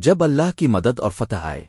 جب اللہ کی مدد اور فتح آئے۔